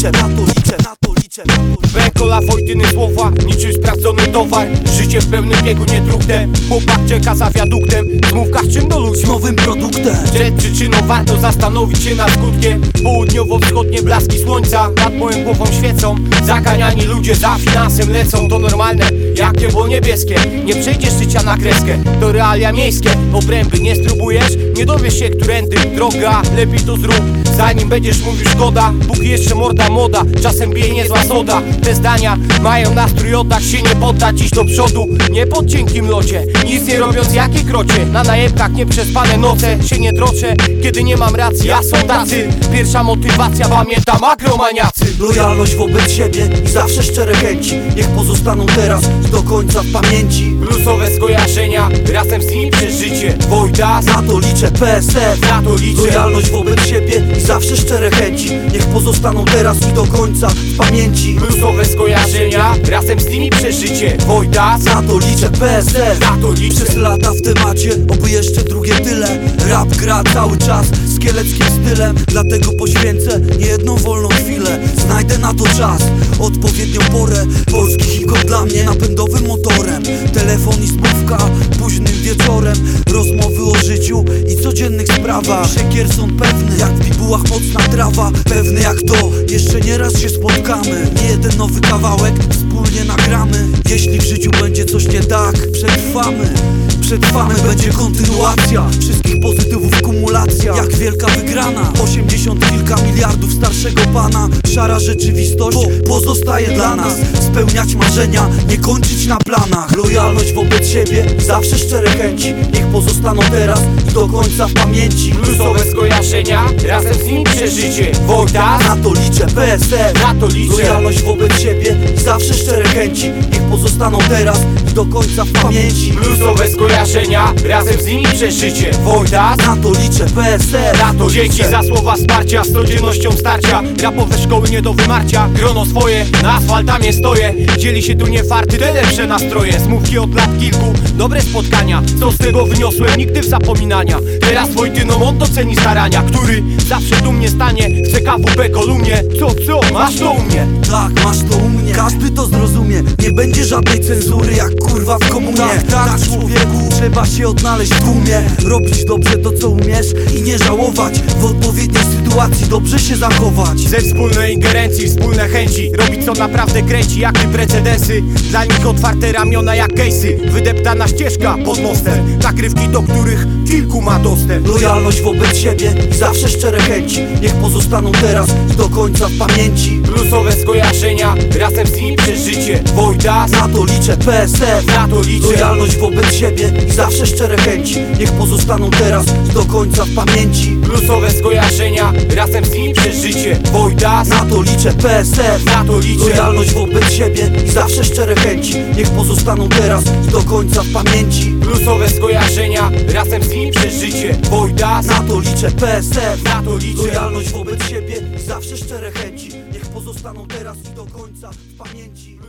liczę, na to liczę, na to liczę, na to liczę Wękola Wojtyny słowa, niczym sprawdzony towar. Życie w pełnym biegu nie trudem Chłopak czeka za wiaduktem. W mówkach czym do ludzi Nowym produktem. Przed przyczyną warto zastanowić się nad skutkiem. Południowo-wschodnie blaski słońca Nad moją głową świecą. Zaganiani ludzie za finansem lecą. To normalne, jak niebo niebieskie. Nie przejdziesz życia na kreskę. To realia miejskie. Obręby nie spróbujesz Nie dowiesz się którędy droga. Lepiej to zrób Zanim będziesz mówił szkoda. Póki jeszcze morda moda Czasem bije niezła soda. Te zdania mają nastrój oddać się nie poddać Iść do przodu Nie pod cienkim locie. Nic nie robiąc jakie krocie? Na najebkach nieprzespane noce. Się nie troczę Kiedy nie mam racji. Ja są tacy. Pierwsza motywacja Pamiętam akromaniacy Lojalność wobec siebie i zawsze szczere chęci. Niech pozostaną teraz do końca w pamięci. Plusowe skojarzenia Razem z nimi przeżycie. Wojtas Na to liczę PSF Na to liczę Lojalność wobec siebie i zawsze szczere chęci. Niech pozostaną teraz i do końca w pamięci. Plusowe skojarzenia Razem z nimi przeżycie. Wojtas Na to liczę PSF Na to liczę Przez lata w temacie, oby jeszcze drugie tyle. Rap gra cały czas z kieleckim stylem. Dlatego poświęcę niejedną wolną chwilę. Znajdę na to czas, odpowiednią porę. Polski hip-hop dla mnie napędowym motorem. Telefon i spówka, późnym wieczorem. Rozmowy w bibułach mocna trawa Pewny jak to, jeszcze nie raz się spotkamy. Nie jeden nowy kawałek wspólnie nagramy. Jeśli w życiu będzie coś nie tak, przetrwamy Przetrwamy, będzie kontynuacja Wszystkich pozytywów kumulacja. Jak wielka wygrana 80 kilka miliardów starszego pana. Szara rzeczywistość pozostaje dla nas. Spełniać marzenia, nie kończyć na planach. Lojalność wobec siebie, zawsze szczere chęci Niech pozostaną teraz i do końca w pamięci. Plusowe skojarzenia Razem z nimi przeżycie. Wojtas Na to liczę PSF Na to liczę. Lojalność wobec siebie zawsze szczere chęci Niech pozostaną teraz i do końca w pamięci. Plusowe skojarzenia Razem z nimi przeżycie. Wojtas Na to liczę PSF Na to dzięki za słowa wsparcia Z codziennością starcia. Rapowe szkoły nie do wymarcia Grono swoje, na asfaltamie stoję. Dzieli się tu nie farty, te lepsze nastroje. Smówki od lat kilku, dobre spotkania. Co z tego wyniosłem, nigdy w zapominania. Teraz Wojtyną on doceni starania Który zawsze dumnie stanie. Chce KWP kolumnie. Co, co, masz to u mnie? Tak, masz to u mnie. Każdy to zrozumie. Nie będzie żadnej cenzury jak kurwa w komunie. Tak, tak, człowieku Trzeba się odnaleźć w tłumie. Robić dobrze to co umiesz I nie żałować W odpowiedniej sytuacji dobrze się zachować. Ze wspólnej ingerencji, wspólne chęci. Robić co naprawdę kręci, jak i precedensy. Dla nich otwarte ramiona jak case'y. Wydeptana ścieżka pod mostem. Nakrywki, do których kilku ma dostęp. Lojalność wobec siebie i zawsze szczere chęci. Niech pozostaną teraz do końca w pamięci. Plusowe skojarzenia, razem z nimi przeżycie Wojtas, Na to liczę PSF na to liczę. Lojalność wobec siebie i zawsze szczere chęci. Niech pozostaną teraz do końca w pamięci. Plusowe skojarzenia, razem z nimi przeżycie Wojtas, Na to liczę PSF na to liczę Lojalność wobec siebie i zawsze szczere chęci. Niech pozostaną teraz do końca w pamięci. Plusowe skojarzenia, razem z nimi przeżycie Wojtas, Na to liczę PSF na to liczę Lojalność wobec siebie i zawsze szczere chęci. Niech pozostaną teraz do końca w pamięci